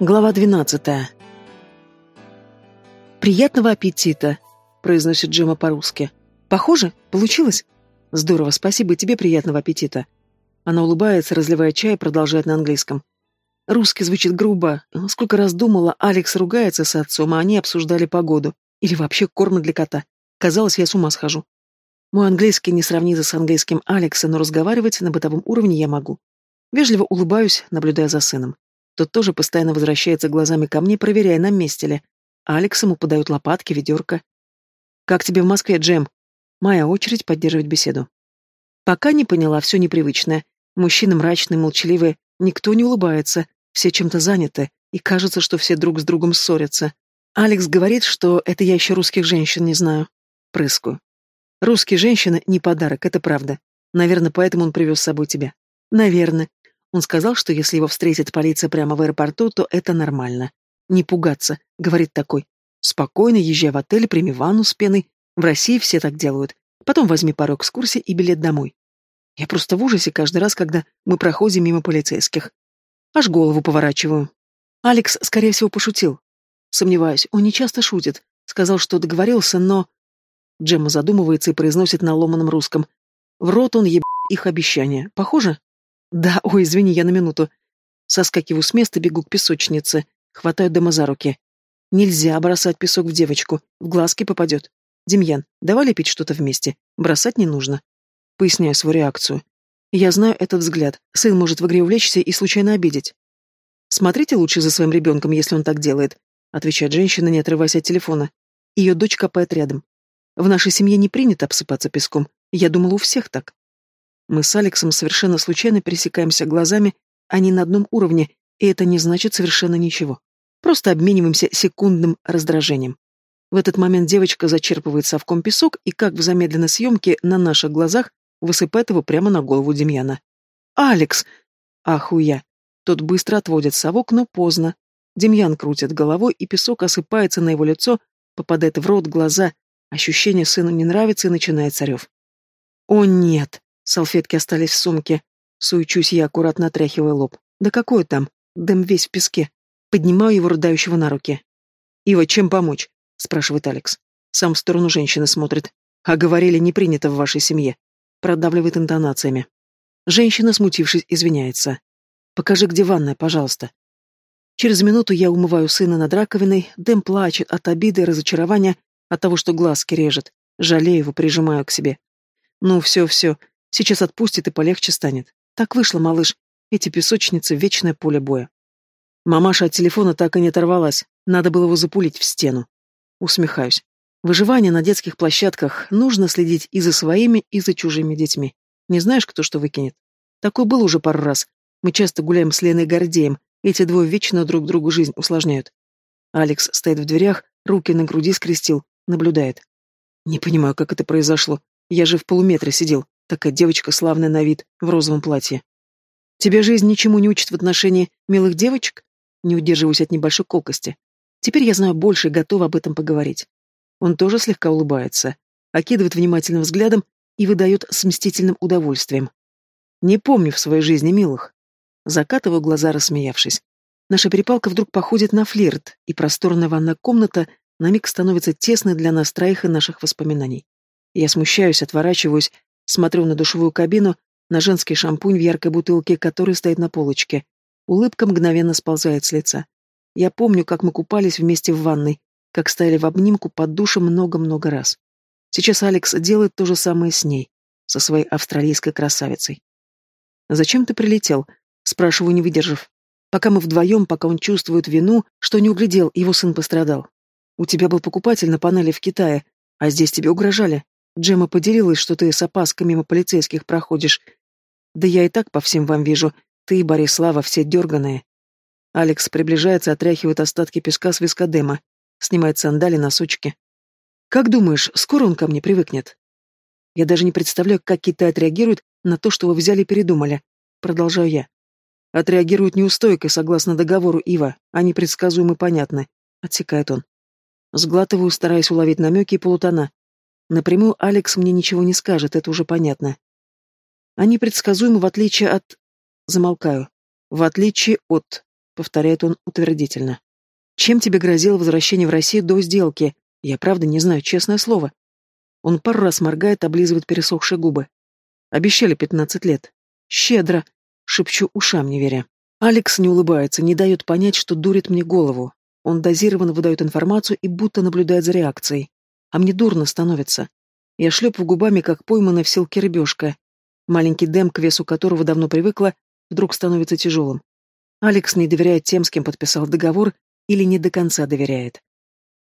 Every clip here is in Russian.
Глава двенадцатая. «Приятного аппетита!» — произносит Джема по-русски. «Похоже? Получилось?» «Здорово, спасибо, тебе приятного аппетита!» Она улыбается, разливая чай, и продолжает на английском. Русский звучит грубо. Сколько раз думала, Алекс ругается с отцом, а они обсуждали погоду. Или вообще корм для кота. Казалось, я с ума схожу. Мой английский не сравнится с английским Алекса, но разговаривать на бытовом уровне я могу. Вежливо улыбаюсь, наблюдая за сыном. Тот тоже постоянно возвращается глазами ко мне, проверяя, на месте ли. Алекс ему подают лопатки, ведерко. «Как тебе в Москве, Джем?» Моя очередь поддерживать беседу. Пока не поняла, все непривычное. Мужчины мрачные, молчаливые, никто не улыбается, все чем-то заняты, и кажется, что все друг с другом ссорятся. Алекс говорит, что это я еще русских женщин не знаю. Прыскую. Русские женщины — не подарок, это правда. Наверное, поэтому он привез с собой тебя. Наверное. Он сказал, что если его встретит полиция прямо в аэропорту, то это нормально. Не пугаться, говорит такой. Спокойно езжай в отель, прими ванну с пеной. В России все так делают. Потом возьми пару экскурсий и билет домой. Я просто в ужасе каждый раз, когда мы проходим мимо полицейских. Аж голову поворачиваю. Алекс, скорее всего, пошутил. Сомневаюсь, он не часто шутит. Сказал, что договорился, но... Джемма задумывается и произносит на ломаном русском. В рот он еб их обещания. Похоже? Да, ой, извини, я на минуту. Соскакиваю с места, бегу к песочнице. Хватаю Дэма за руки. Нельзя бросать песок в девочку. В глазки попадет. Демьян, давай лепить что-то вместе. Бросать не нужно. Поясняю свою реакцию. Я знаю этот взгляд. Сын может в игре увлечься и случайно обидеть. Смотрите лучше за своим ребенком, если он так делает, отвечает женщина, не отрываясь от телефона. Ее дочь копает рядом. В нашей семье не принято обсыпаться песком. Я думала, у всех так. Мы с Алексом совершенно случайно пересекаемся глазами, а не на одном уровне, и это не значит совершенно ничего. Просто обмениваемся секундным раздражением. В этот момент девочка зачерпывает совком песок и, как в замедленной съемке, на наших глазах высыпает его прямо на голову Демьяна. «Алекс!» Ахуя! Тот быстро отводит совок, но поздно. Демьян крутит головой, и песок осыпается на его лицо, попадает в рот, глаза. Ощущение сыну не нравится, и начинает царев. «О, нет!» Салфетки остались в сумке. Суечусь я, аккуратно отряхивая лоб. Да какой там? Дэм весь в песке. Поднимаю его рыдающего на руки. «Ива, чем помочь?» — спрашивает Алекс. Сам в сторону женщины смотрит. «А говорили, не принято в вашей семье». Продавливает интонациями. Женщина, смутившись, извиняется. «Покажи, где ванная, пожалуйста». Через минуту я умываю сына над раковиной, Дэм плачет от обиды и разочарования, от того, что глазки режет. Жалею его, прижимаю к себе. «Ну, все-все, Сейчас отпустит и полегче станет. Так вышло, малыш. Эти песочницы — вечное поле боя. Мамаша от телефона так и не оторвалась. Надо было его запулить в стену. Усмехаюсь. Выживание на детских площадках нужно следить и за своими, и за чужими детьми. Не знаешь, кто что выкинет? Такое было уже пару раз. Мы часто гуляем с Леной Гордеем. Эти двое вечно друг другу жизнь усложняют. Алекс стоит в дверях, руки на груди скрестил, наблюдает. Не понимаю, как это произошло. Я же в полуметре сидел. Такая девочка славная на вид, в розовом платье. Тебя жизнь ничему не учит в отношении милых девочек? Не удерживаюсь от небольшой колкости. Теперь я знаю больше и готова об этом поговорить. Он тоже слегка улыбается, окидывает внимательным взглядом и выдает с мстительным удовольствием. Не помню в своей жизни милых. Закатываю глаза, рассмеявшись. Наша перепалка вдруг походит на флирт, и просторная ванная комната на миг становится тесной для нас троих и наших воспоминаний. Я смущаюсь, отворачиваюсь, Смотрю на душевую кабину, на женский шампунь в яркой бутылке, который стоит на полочке. Улыбка мгновенно сползает с лица. Я помню, как мы купались вместе в ванной, как стояли в обнимку под душем много-много раз. Сейчас Алекс делает то же самое с ней, со своей австралийской красавицей. «Зачем ты прилетел?» — спрашиваю, не выдержав. Пока мы вдвоем, пока он чувствует вину, что не углядел, его сын пострадал. У тебя был покупатель на панели в Китае, а здесь тебе угрожали. Джема поделилась, что ты с опаской мимо полицейских проходишь. Да я и так по всем вам вижу. Ты и Борислава все дерганые. Алекс приближается, отряхивает остатки песка с виска Дема, снимает сандали, носочки. Как думаешь, скоро он ко мне привыкнет? Я даже не представляю, как Китай отреагирует на то, что вы взяли и передумали. Продолжаю я. Отреагируют неустойко, согласно договору Ива. Они предсказуемы понятны. Отсекает он. Сглатываю, стараясь уловить намеки и полутона. Напрямую Алекс мне ничего не скажет, это уже понятно. Они предсказуемы в отличие от... Замолкаю. В отличие от... повторяет он утвердительно. Чем тебе грозило возвращение в Россию до сделки? Я правда не знаю, честное слово. Он пару раз моргает, облизывает пересохшие губы. Обещали пятнадцать лет. Щедро, шепчу ушам, не веря. Алекс не улыбается, не дает понять, что дурит мне голову. Он дозированно выдает информацию и будто наблюдает за реакцией. А мне дурно становится. Я шлепаю губами, как пойманная в селке рыбешка. Маленький Дэм, к весу которого давно привыкла, вдруг становится тяжелым. Алекс не доверяет тем, с кем подписал договор, или не до конца доверяет.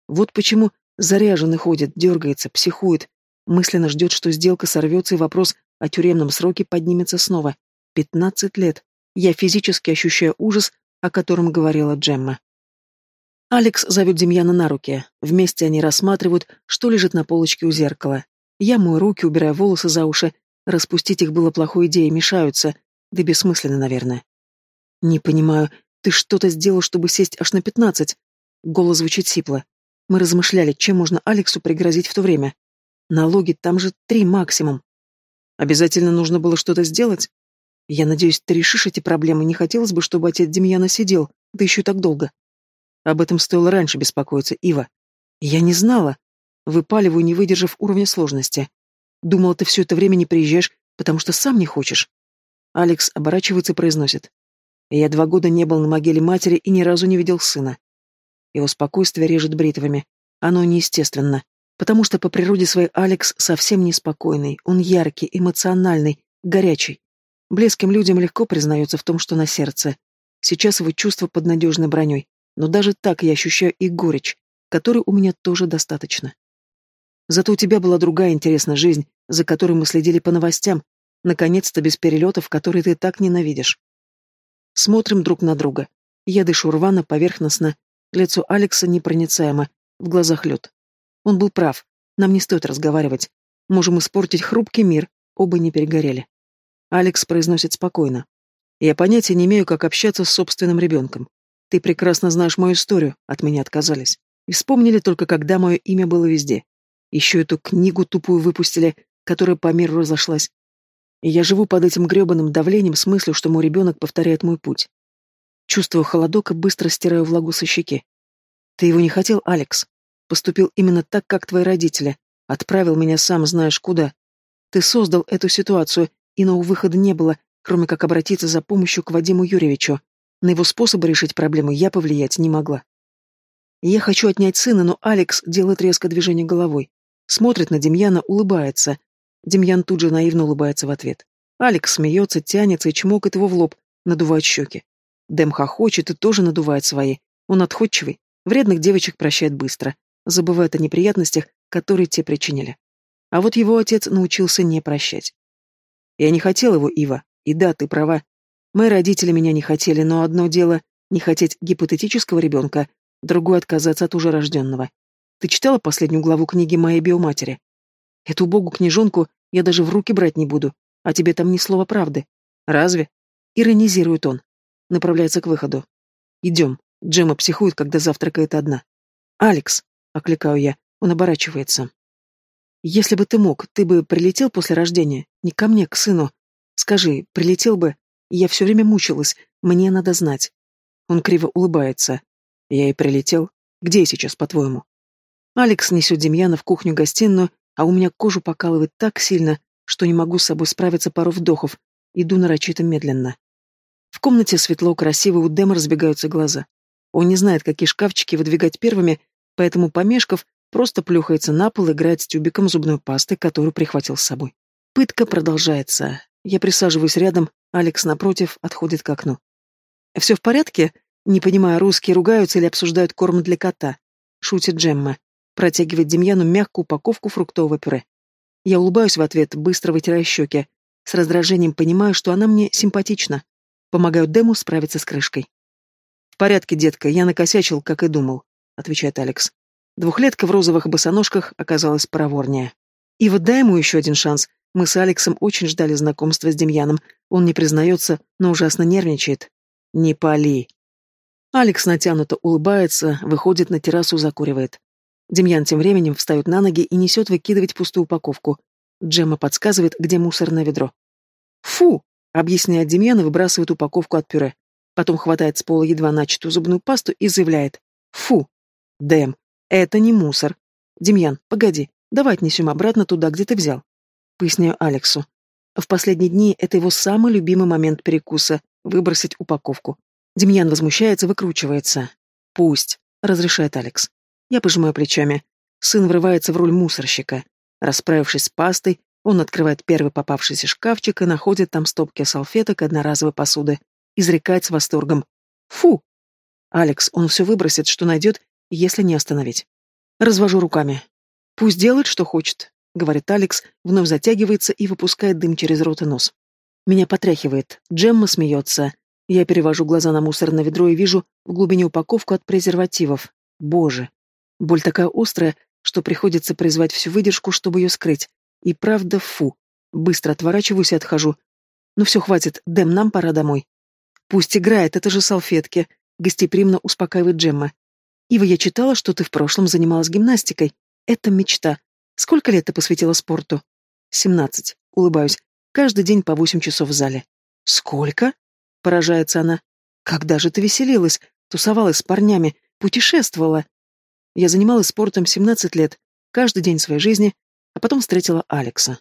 Вот почему заряженный ходит, дергается, психует, мысленно ждет, что сделка сорвется и вопрос о тюремном сроке поднимется снова. Пятнадцать лет. Я физически ощущаю ужас, о котором говорила Джемма. Алекс зовет Демьяна на руки. Вместе они рассматривают, что лежит на полочке у зеркала. Я мою руки, убирая волосы за уши. Распустить их было плохой идеей, мешаются. Да бессмысленно, наверное. Не понимаю, ты что-то сделал, чтобы сесть аж на пятнадцать? Голос звучит сипло. Мы размышляли, чем можно Алексу пригрозить в то время. Налоги там же три максимум. Обязательно нужно было что-то сделать? Я надеюсь, ты решишь эти проблемы. Не хотелось бы, чтобы отец Демьяна сидел, да еще и так долго. Об этом стоило раньше беспокоиться, Ива. Я не знала. Выпаливаю, не выдержав уровня сложности. Думала, ты все это время не приезжаешь, потому что сам не хочешь. Алекс оборачивается и произносит. Я два года не был на могиле матери и ни разу не видел сына. Его спокойствие режет бритвами. Оно неестественно. Потому что по природе своей Алекс совсем неспокойный. Он яркий, эмоциональный, горячий. Близким людям легко признается в том, что на сердце. Сейчас его чувство под надежной броней но даже так я ощущаю и горечь, которой у меня тоже достаточно. Зато у тебя была другая интересная жизнь, за которой мы следили по новостям, наконец-то без перелетов, которые ты так ненавидишь. Смотрим друг на друга. Я дышу рвано, поверхностно, лицо Алекса непроницаемо, в глазах лед. Он был прав, нам не стоит разговаривать. Можем испортить хрупкий мир, оба не перегорели. Алекс произносит спокойно. Я понятия не имею, как общаться с собственным ребенком. Ты прекрасно знаешь мою историю, от меня отказались. И вспомнили только, когда мое имя было везде. Еще эту книгу тупую выпустили, которая по миру разошлась. И я живу под этим гребаным давлением с мыслью, что мой ребенок повторяет мой путь. Чувствую холодок и быстро стираю влагу со щеки. Ты его не хотел, Алекс. Поступил именно так, как твои родители. Отправил меня сам знаешь куда. Ты создал эту ситуацию, иного выхода не было, кроме как обратиться за помощью к Вадиму Юрьевичу. На его способы решить проблему я повлиять не могла. Я хочу отнять сына, но Алекс делает резко движение головой. Смотрит на Демьяна, улыбается. Демьян тут же наивно улыбается в ответ. Алекс смеется, тянется и чмокает его в лоб, надувает щеки. Дэм хохочет и тоже надувает свои. Он отходчивый, вредных девочек прощает быстро, забывает о неприятностях, которые те причинили. А вот его отец научился не прощать. Я не хотел его, Ива, и да, ты права, Мои родители меня не хотели, но одно дело — не хотеть гипотетического ребенка, другое — отказаться от уже рожденного. Ты читала последнюю главу книги моей биоматери? Эту убогу книжонку я даже в руки брать не буду, а тебе там ни слова правды. Разве? Иронизирует он. Направляется к выходу. Идем. Джема психует, когда завтракает одна. «Алекс!» — окликаю я. Он оборачивается. «Если бы ты мог, ты бы прилетел после рождения? Не ко мне, к сыну. Скажи, прилетел бы, я все время мучилась, мне надо знать. Он криво улыбается. Я и прилетел. Где я сейчас, по-твоему? Алекс несет Демьяна в кухню-гостиную, а у меня кожу покалывает так сильно, что не могу с собой справиться пару вдохов. Иду нарочито медленно. В комнате светло, красиво, у Дэма разбегаются глаза. Он не знает, какие шкафчики выдвигать первыми, поэтому, помешков, просто плюхается на пол, играет с тюбиком зубной пасты, которую прихватил с собой. Пытка продолжается. Я присаживаюсь рядом, Алекс, напротив, отходит к окну. «Все в порядке?» Не понимая, русские ругаются или обсуждают корм для кота. Шутит Джемма. Протягивает Демьяну мягкую упаковку фруктового пюре. Я улыбаюсь в ответ, быстро вытирая щеки. С раздражением понимаю, что она мне симпатична. Помогаю Дему справиться с крышкой. «В порядке, детка, я накосячил, как и думал», — отвечает Алекс. Двухлетка в розовых босоножках оказалась проворнее. И вот дай ему еще один шанс, мы с Алексом очень ждали знакомства с Демьяном. Он не признается, но ужасно нервничает. Не пали. Алекс натянуто улыбается, выходит на террасу, закуривает. Демьян тем временем встает на ноги и несет выкидывать пустую упаковку. Джемма подсказывает, где мусорное ведро. «Фу!» — объясняет Демьян и выбрасывает упаковку от пюре. Потом хватает с пола едва начатую зубную пасту и заявляет. Фу! Дэм, это не мусор. Демьян, погоди, давай отнесем обратно туда, где ты взял. Поясняю Алексу. В последние дни это его самый любимый момент перекуса — выбросить упаковку. Демьян возмущается, выкручивается. «Пусть», — разрешает Алекс. Я пожимаю плечами. Сын врывается в роль мусорщика. Расправившись с пастой, он открывает первый попавшийся шкафчик и находит там стопки салфеток одноразовой посуды. Изрекает с восторгом. «Фу!» Алекс, он все выбросит, что найдет, если не остановить. Развожу руками. «Пусть делает, что хочет», — говорит Алекс, вновь затягивается и выпускает дым через рот и нос. Меня потряхивает. Джемма смеется. Я перевожу глаза на мусорное ведро и вижу в глубине упаковку от презервативов. Боже. Боль такая острая, что приходится призвать всю выдержку, чтобы ее скрыть. И правда, фу. Быстро отворачиваюсь и отхожу. Ну все, хватит, Дэм, нам пора домой. Пусть играет, это же салфетки. Гостеприимно успокаивает Джемма. Ива, я читала, что ты в прошлом занималась гимнастикой. Это мечта. Сколько лет ты посвятила спорту? Семнадцать. Улыбаюсь. Каждый день по восемь часов в зале. Сколько? Поражается она. Когда же ты веселилась? Тусовалась с парнями? Путешествовала? Я занималась спортом семнадцать лет. Каждый день своей жизни. А потом встретила Алекса.